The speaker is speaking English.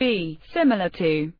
b. similar to